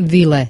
Vile.